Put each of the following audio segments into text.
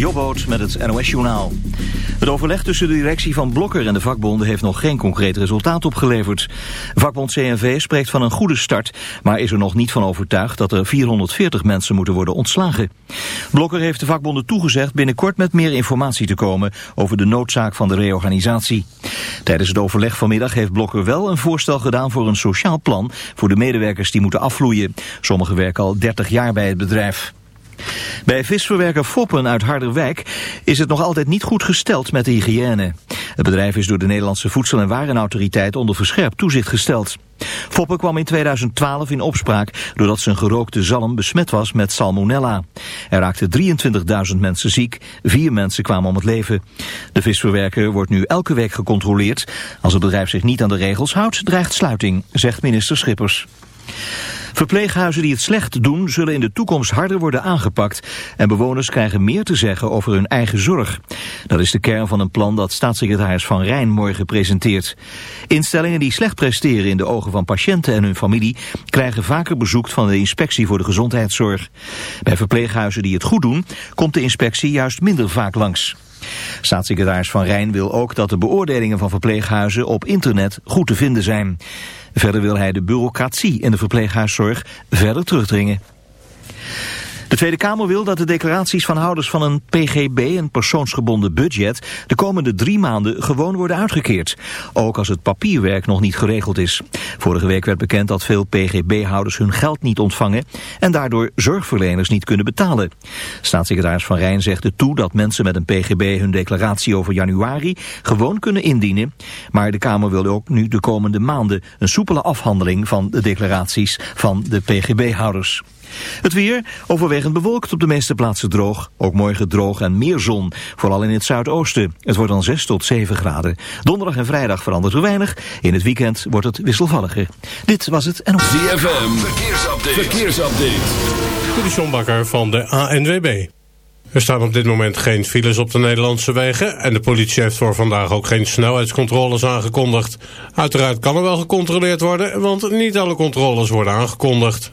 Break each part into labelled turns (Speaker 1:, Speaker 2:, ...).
Speaker 1: Jobboot met het NOS-journaal. Het overleg tussen de directie van Blokker en de vakbonden heeft nog geen concreet resultaat opgeleverd. Vakbond CNV spreekt van een goede start, maar is er nog niet van overtuigd dat er 440 mensen moeten worden ontslagen. Blokker heeft de vakbonden toegezegd binnenkort met meer informatie te komen over de noodzaak van de reorganisatie. Tijdens het overleg vanmiddag heeft Blokker wel een voorstel gedaan voor een sociaal plan voor de medewerkers die moeten afvloeien. Sommigen werken al 30 jaar bij het bedrijf. Bij visverwerker Foppen uit Harderwijk is het nog altijd niet goed gesteld met de hygiëne. Het bedrijf is door de Nederlandse Voedsel- en Warenautoriteit onder verscherpt toezicht gesteld. Foppen kwam in 2012 in opspraak doordat zijn gerookte zalm besmet was met salmonella. Er raakten 23.000 mensen ziek, vier mensen kwamen om het leven. De visverwerker wordt nu elke week gecontroleerd. Als het bedrijf zich niet aan de regels houdt, dreigt sluiting, zegt minister Schippers. Verpleeghuizen die het slecht doen zullen in de toekomst harder worden aangepakt en bewoners krijgen meer te zeggen over hun eigen zorg. Dat is de kern van een plan dat staatssecretaris Van Rijn morgen presenteert. Instellingen die slecht presteren in de ogen van patiënten en hun familie krijgen vaker bezoek van de inspectie voor de gezondheidszorg. Bij verpleeghuizen die het goed doen komt de inspectie juist minder vaak langs. Staatssecretaris Van Rijn wil ook dat de beoordelingen van verpleeghuizen op internet goed te vinden zijn. Verder wil hij de bureaucratie in de verpleeghuiszorg verder terugdringen. De Tweede Kamer wil dat de declaraties van houders van een PGB, een persoonsgebonden budget, de komende drie maanden gewoon worden uitgekeerd. Ook als het papierwerk nog niet geregeld is. Vorige week werd bekend dat veel PGB-houders hun geld niet ontvangen en daardoor zorgverleners niet kunnen betalen. Staatssecretaris Van Rijn zegt er toe dat mensen met een PGB hun declaratie over januari gewoon kunnen indienen. Maar de Kamer wil ook nu de komende maanden een soepele afhandeling van de declaraties van de PGB-houders. Het weer overwegend bewolkt op de meeste plaatsen droog. Ook morgen droog en meer zon, vooral in het zuidoosten. Het wordt dan 6 tot 7 graden. Donderdag en vrijdag verandert er weinig. In het weekend wordt het wisselvalliger. Dit was het en...
Speaker 2: ZFM, verkeersupdate. verkeersupdate.
Speaker 3: De van de ANWB. Er staan op dit moment geen files op de Nederlandse wegen... en de politie heeft voor vandaag ook geen snelheidscontroles aangekondigd. Uiteraard kan er wel gecontroleerd worden... want niet alle controles worden aangekondigd.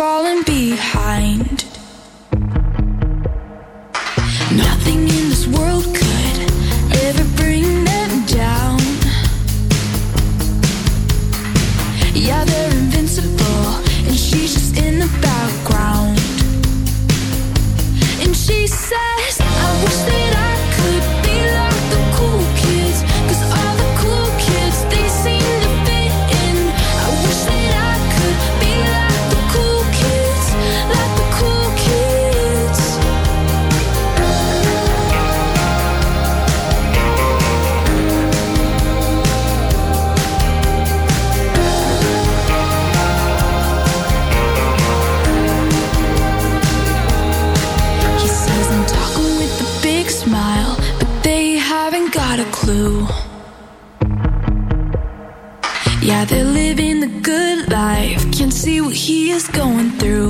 Speaker 4: falling beat.
Speaker 2: is going through.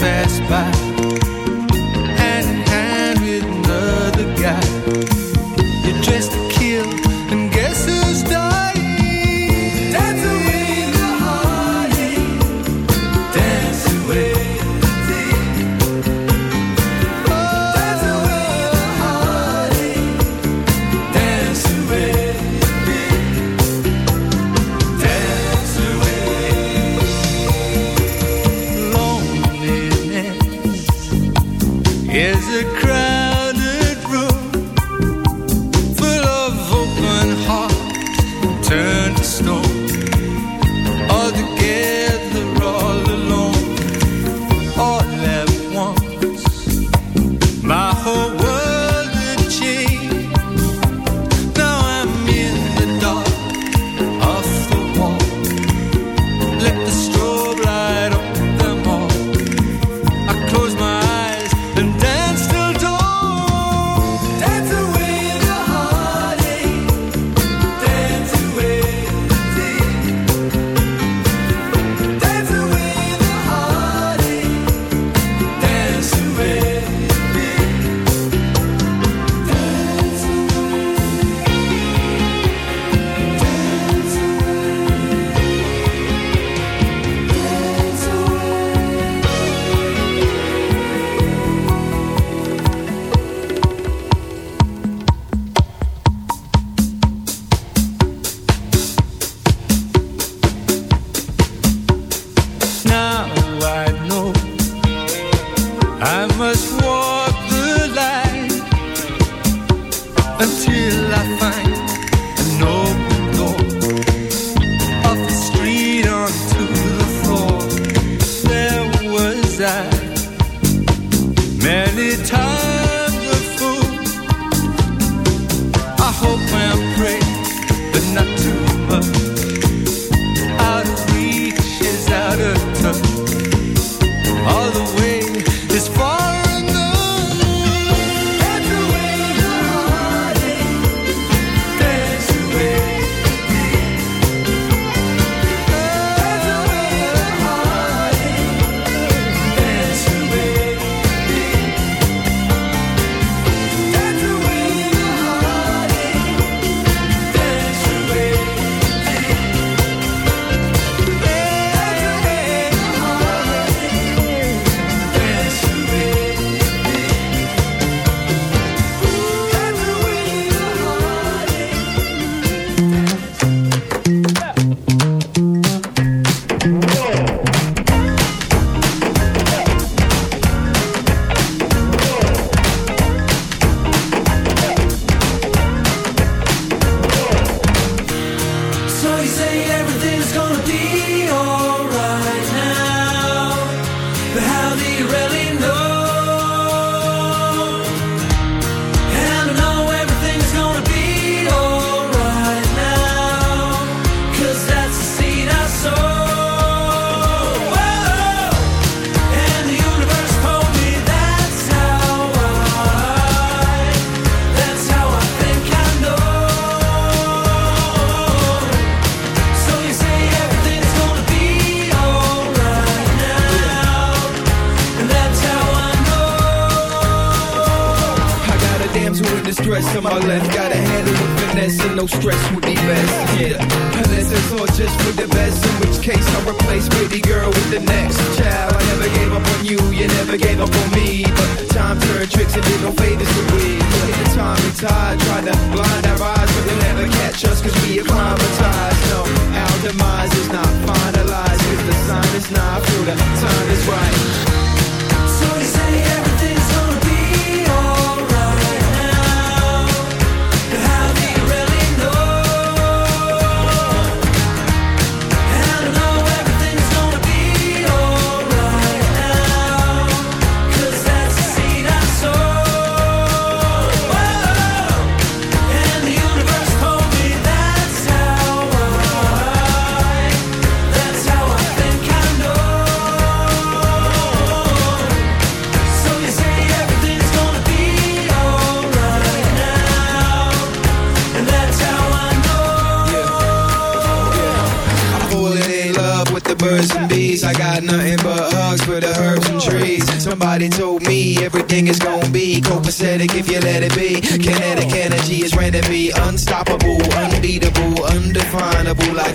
Speaker 5: fast no stress.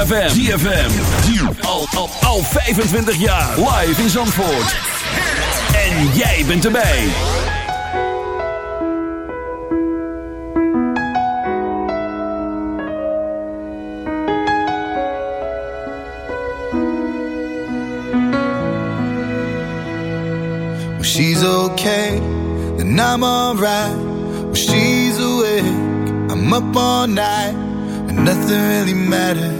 Speaker 2: ZFM. ZFM. Al, al, al 25 jaar. Live in Zandvoort. En jij bent erbij.
Speaker 6: Well, she's okay, then I'm alright. Well, she's awake, I'm up all night. And nothing really matters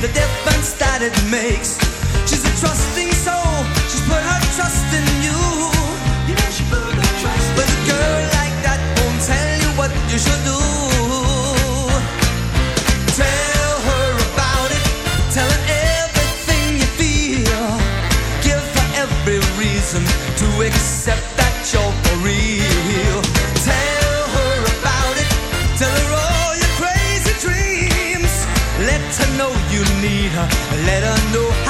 Speaker 5: the difference that it makes. She's a trust. her, let her know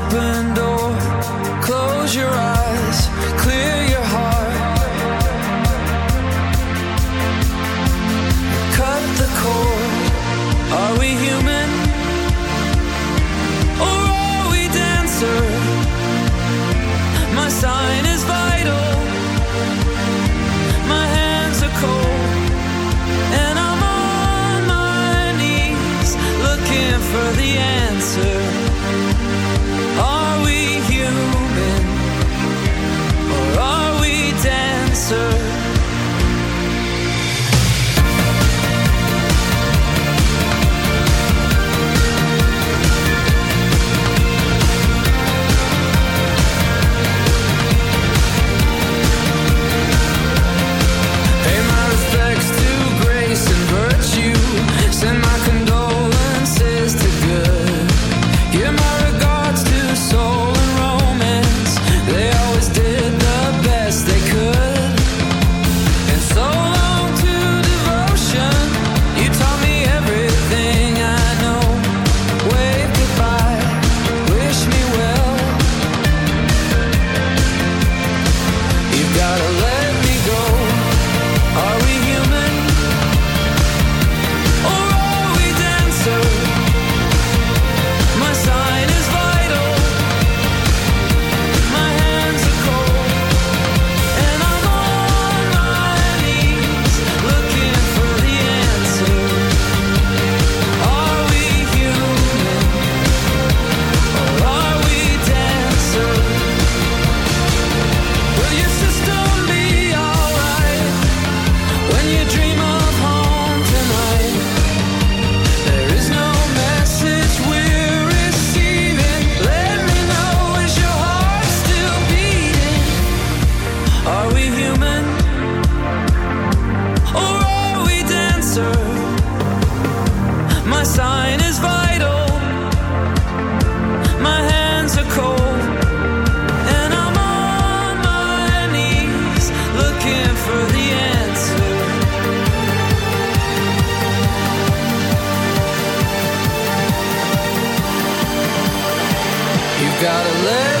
Speaker 7: gotta let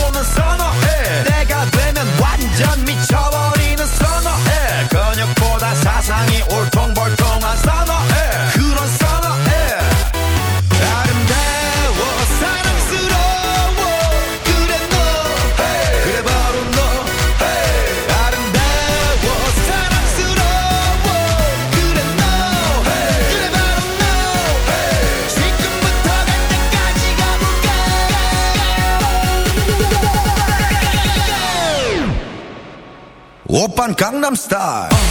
Speaker 8: Open Gangnam Style.